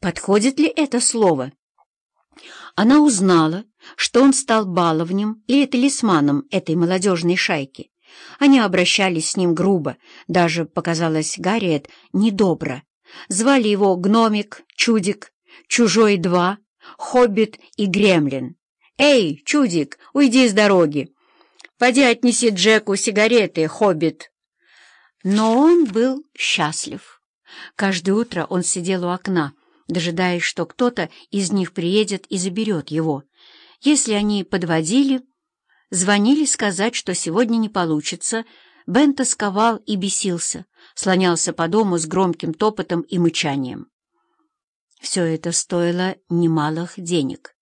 Подходит ли это слово? Она узнала, что он стал баловнем или талисманом этой молодежной шайки. Они обращались с ним грубо, даже, показалось Гарриет, недобро. Звали его Гномик, Чудик, Чужой Два, Хоббит и Гремлин. «Эй, Чудик, уйди с дороги! Поди отнеси Джеку сигареты, Хоббит!» Но он был счастлив. Каждое утро он сидел у окна, дожидаясь, что кто-то из них приедет и заберет его. Если они подводили, звонили сказать, что сегодня не получится, Бен тосковал и бесился, слонялся по дому с громким топотом и мычанием. Все это стоило немалых денег.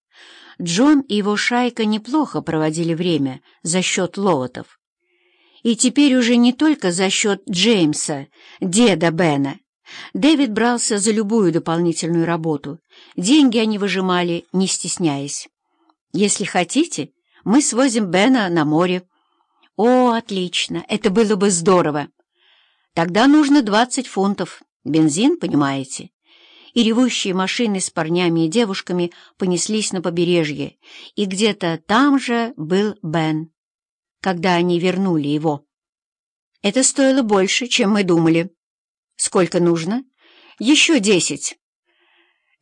Джон и его шайка неплохо проводили время за счет ловотов. И теперь уже не только за счет Джеймса, деда Бена. Дэвид брался за любую дополнительную работу. Деньги они выжимали, не стесняясь. «Если хотите, мы свозим Бена на море». «О, отлично! Это было бы здорово!» «Тогда нужно двадцать фунтов. Бензин, понимаете?» И ревущие машины с парнями и девушками понеслись на побережье, и где-то там же был Бен, когда они вернули его. Это стоило больше, чем мы думали. Сколько нужно? Еще десять.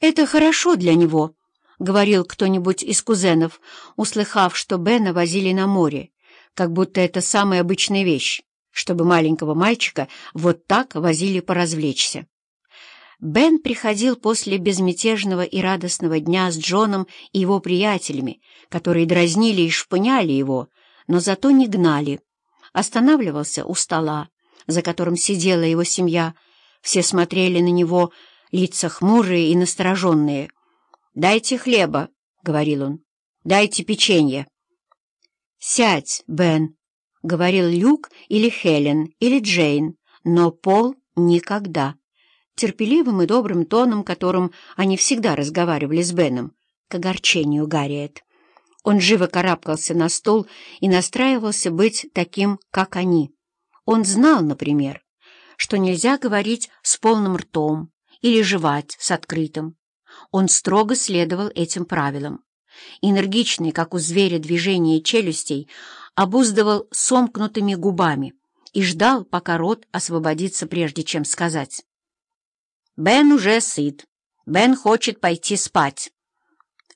Это хорошо для него, — говорил кто-нибудь из кузенов, услыхав, что Бена возили на море, как будто это самая обычная вещь, чтобы маленького мальчика вот так возили поразвлечься. Бен приходил после безмятежного и радостного дня с Джоном и его приятелями, которые дразнили и шпыняли его, но зато не гнали. Останавливался у стола, за которым сидела его семья. Все смотрели на него, лица хмурые и настороженные. «Дайте хлеба», — говорил он, — «дайте печенье». «Сядь, Бен», — говорил Люк или Хелен или Джейн, но Пол никогда. Терпеливым и добрым тоном, которым они всегда разговаривали с Беном, к огорчению Гарриет. Он живо карабкался на стол и настраивался быть таким, как они. Он знал, например, что нельзя говорить с полным ртом или жевать с открытым. Он строго следовал этим правилам. Энергичный, как у зверя, движение челюстей обуздывал сомкнутыми губами и ждал, пока рот освободится, прежде чем сказать. «Бен уже сыт. Бен хочет пойти спать».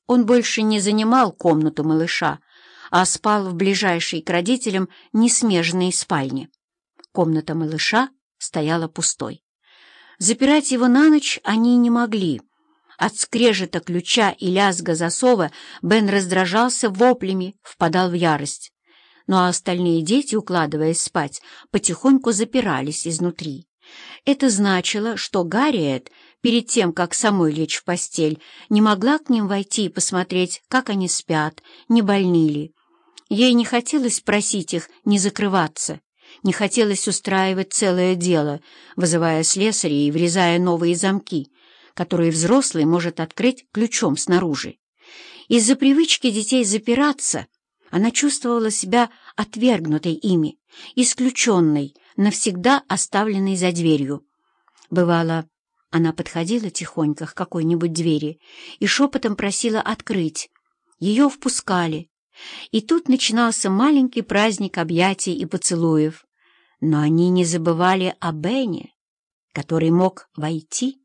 Он больше не занимал комнату малыша, а спал в ближайшей к родителям несмежной спальне. Комната малыша стояла пустой. Запирать его на ночь они не могли. От скрежета ключа и лязга засова Бен раздражался воплями, впадал в ярость. Ну а остальные дети, укладываясь спать, потихоньку запирались изнутри. Это значило, что Гарриет перед тем, как самой лечь в постель, не могла к ним войти и посмотреть, как они спят, не больны ли. Ей не хотелось просить их не закрываться, не хотелось устраивать целое дело, вызывая слесарей и врезая новые замки, которые взрослый может открыть ключом снаружи. Из-за привычки детей запираться она чувствовала себя отвергнутой ими, исключенной, навсегда оставленной за дверью. Бывало, она подходила тихонько к какой-нибудь двери и шепотом просила открыть. Ее впускали. И тут начинался маленький праздник объятий и поцелуев. Но они не забывали о Бене, который мог войти.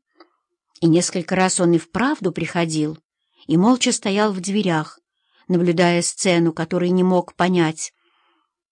И несколько раз он и вправду приходил и молча стоял в дверях, наблюдая сцену, которой не мог понять,